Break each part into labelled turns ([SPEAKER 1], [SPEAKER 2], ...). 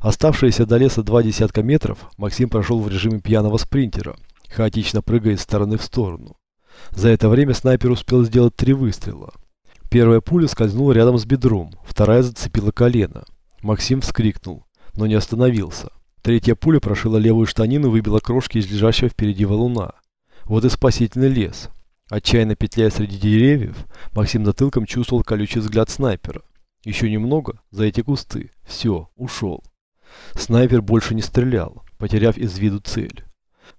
[SPEAKER 1] Оставшиеся до леса два десятка метров Максим прошел в режиме пьяного спринтера, хаотично прыгая из стороны в сторону. За это время снайпер успел сделать три выстрела. Первая пуля скользнула рядом с бедром, вторая зацепила колено. Максим вскрикнул, но не остановился. Третья пуля прошила левую штанину и выбила крошки из лежащего впереди валуна. Вот и спасительный лес. Отчаянно петляя среди деревьев, Максим затылком чувствовал колючий взгляд снайпера. Еще немного, за эти кусты. Все, ушел. Снайпер больше не стрелял, потеряв из виду цель.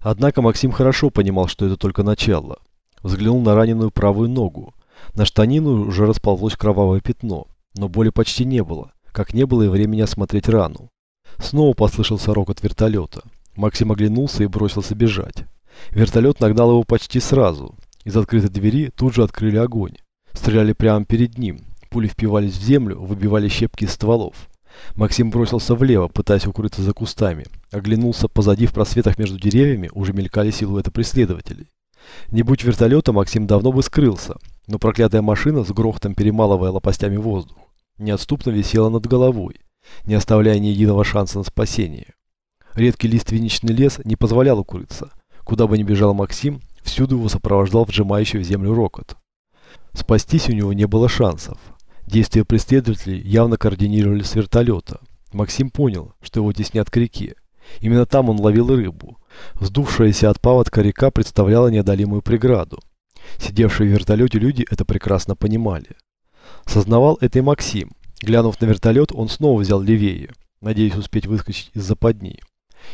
[SPEAKER 1] Однако Максим хорошо понимал, что это только начало. Взглянул на раненую правую ногу. На штанину уже расползлось кровавое пятно, но боли почти не было, как не было и времени осмотреть рану. Снова послышался рокот вертолета. Максим оглянулся и бросился бежать. Вертолет нагнал его почти сразу. Из открытой двери тут же открыли огонь. Стреляли прямо перед ним. Пули впивались в землю, выбивали щепки из стволов. Максим бросился влево, пытаясь укрыться за кустами. Оглянулся позади в просветах между деревьями, уже мелькали силуэты преследователей. Не будь вертолета, Максим давно бы скрылся, но проклятая машина, с грохотом перемалывая лопастями воздух, неотступно висела над головой, не оставляя ни единого шанса на спасение. Редкий лиственничный лес не позволял укрыться. Куда бы ни бежал Максим, всюду его сопровождал вжимающий в землю рокот. Спастись у него не было шансов. Действия преследователей явно координировались с вертолета. Максим понял, что его теснят к реке. Именно там он ловил рыбу. Вздувшаяся от паводка река представляла неодолимую преграду. Сидевшие в вертолете люди это прекрасно понимали. Сознавал это и Максим. Глянув на вертолет, он снова взял левее, надеясь успеть выскочить из западни.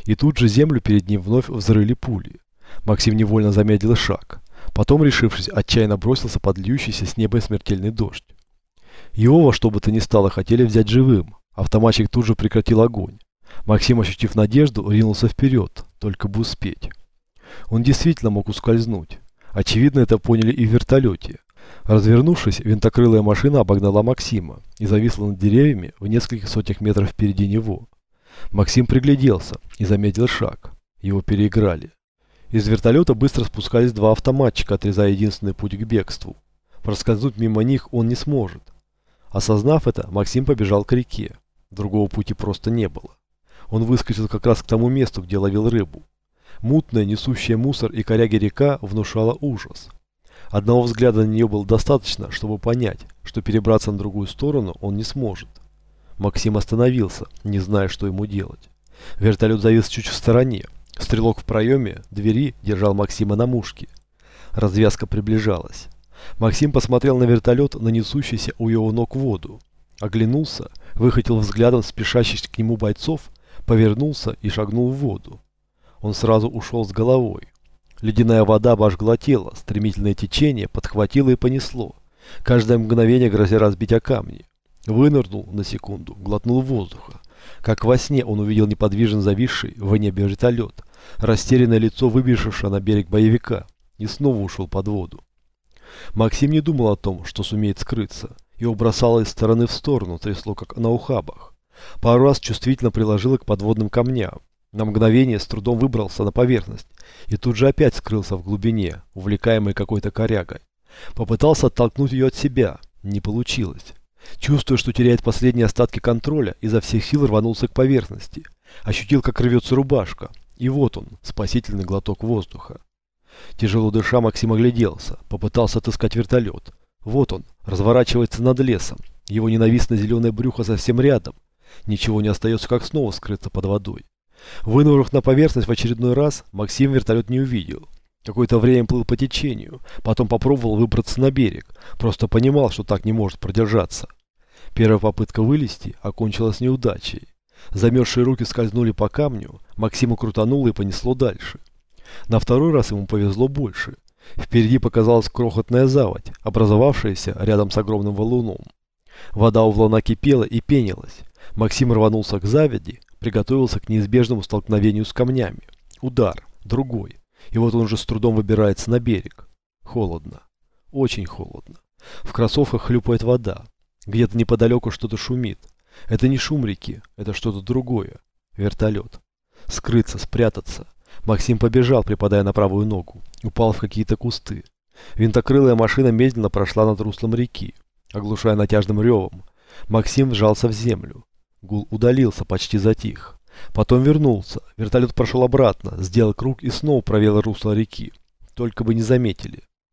[SPEAKER 1] И тут же землю перед ним вновь взрыли пули. Максим невольно замедлил шаг. Потом, решившись, отчаянно бросился под льющийся с неба смертельный дождь. Его во что бы то ни стало хотели взять живым. Автоматчик тут же прекратил огонь. Максим, ощутив надежду, ринулся вперед, только бы успеть. Он действительно мог ускользнуть. Очевидно, это поняли и в вертолете. Развернувшись, винтокрылая машина обогнала Максима и зависла над деревьями в нескольких сотнях метров впереди него. Максим пригляделся и заметил шаг. Его переиграли. Из вертолета быстро спускались два автоматчика, отрезая единственный путь к бегству. Проскользнуть мимо них он не сможет. Осознав это, Максим побежал к реке. Другого пути просто не было. Он выскочил как раз к тому месту, где ловил рыбу. Мутная, несущая мусор и коряги река внушала ужас. Одного взгляда на нее было достаточно, чтобы понять, что перебраться на другую сторону он не сможет. Максим остановился, не зная, что ему делать. Вертолет завис чуть в стороне. Стрелок в проеме двери держал Максима на мушке. Развязка приближалась. Максим посмотрел на вертолет, на несущийся у его ног воду. Оглянулся, выхватил взглядом спешащих к нему бойцов, повернулся и шагнул в воду. Он сразу ушел с головой. Ледяная вода обожгла тело, стремительное течение подхватило и понесло. Каждое мгновение грозя разбить о камни. Вынырнул на секунду, глотнул воздуха. Как во сне он увидел неподвижно зависший в небе вертолет, растерянное лицо выбежавшего на берег боевика, и снова ушел под воду. Максим не думал о том, что сумеет скрыться. Его бросало из стороны в сторону, трясло как на ухабах. Пару раз чувствительно приложило к подводным камням. На мгновение с трудом выбрался на поверхность и тут же опять скрылся в глубине, увлекаемый какой-то корягой. Попытался оттолкнуть ее от себя. Не получилось. Чувствуя, что теряет последние остатки контроля, изо всех сил рванулся к поверхности. Ощутил, как рвется рубашка. И вот он, спасительный глоток воздуха. Тяжело дыша, Максим огляделся, попытался отыскать вертолет. Вот он, разворачивается над лесом. Его ненавистное зеленое брюхо совсем рядом. Ничего не остается, как снова скрыться под водой. Вынырнув на поверхность в очередной раз, Максим вертолет не увидел. Какое-то время плыл по течению, потом попробовал выбраться на берег, просто понимал, что так не может продержаться. Первая попытка вылезти окончилась неудачей. Замерзшие руки скользнули по камню, Максима крутануло и понесло дальше. На второй раз ему повезло больше. Впереди показалась крохотная заводь, образовавшаяся рядом с огромным валуном. Вода у валуна кипела и пенилась. Максим рванулся к заводи, приготовился к неизбежному столкновению с камнями. Удар, другой. И вот он уже с трудом выбирается на берег. Холодно. Очень холодно. В кроссовках хлюпает вода. Где-то неподалеку что-то шумит. Это не шум реки, это что-то другое. Вертолет. Скрыться, спрятаться. Максим побежал, припадая на правую ногу. Упал в какие-то кусты. Винтокрылая машина медленно прошла над руслом реки, оглушая натяжным ревом. Максим вжался в землю. Гул удалился, почти затих. Потом вернулся. Вертолет прошел обратно, сделал круг и снова провел русло реки. Только бы не заметили.